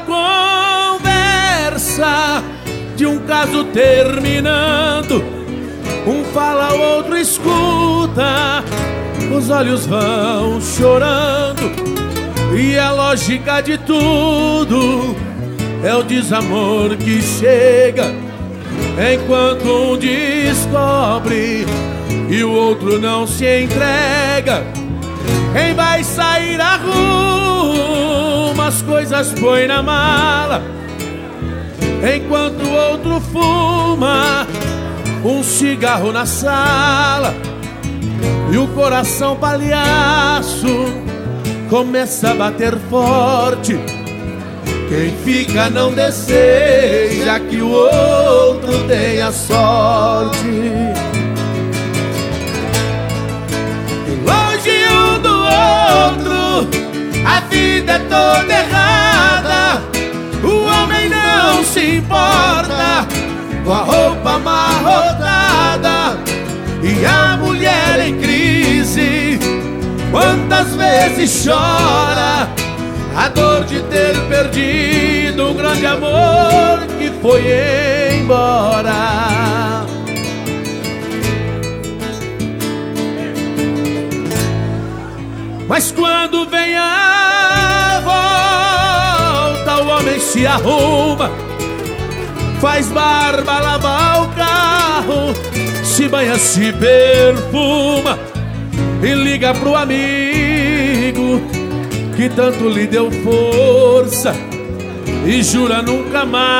conversa de um caso terminando. Um fala, o outro escuta, os olhos vão chorando. E a lógica de tudo é o desamor que chega enquanto um descobre e o outro não se entrega. Quem vai sair a rua, as coisas põe na mala, enquanto o outro fuma um cigarro na sala e o coração palhaço começa a bater forte. Quem fica não deseja que o outro tenha sorte. Longe um do outro, a vida é toda errada. Com a roupa amarrotada e a mulher em crise. Quantas vezes chora a dor de ter perdido um grande amor que foi embora. Mas quando vem a volta, o homem se arruma, faz barba, lava o carro, se banha, se perfuma e liga pro amigo que tanto lhe deu força e jura nunca mais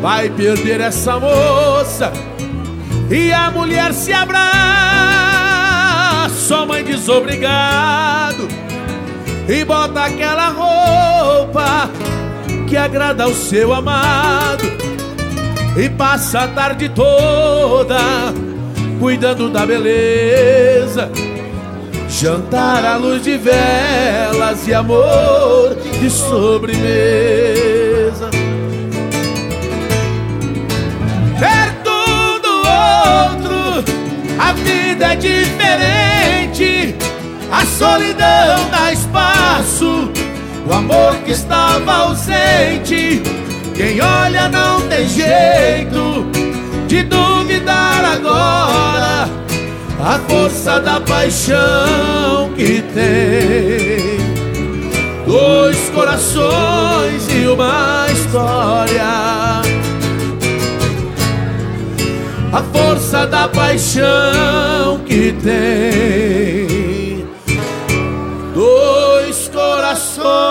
vai perder essa moça. E a mulher se abraça, só mãe desobrigado, e bota aquela roupa que agrada ao seu amado, e passa a tarde toda cuidando da beleza Jantar à luz de velas e amor de sobremesa. Perto do outro, a vida é diferente. A solidão dá espaço, o amor que estava ausente. Quem olha não tem jeito de duvidar agora a força da paixão que tem. Dois corações e uma história. A força da paixão que tem. Dois corações.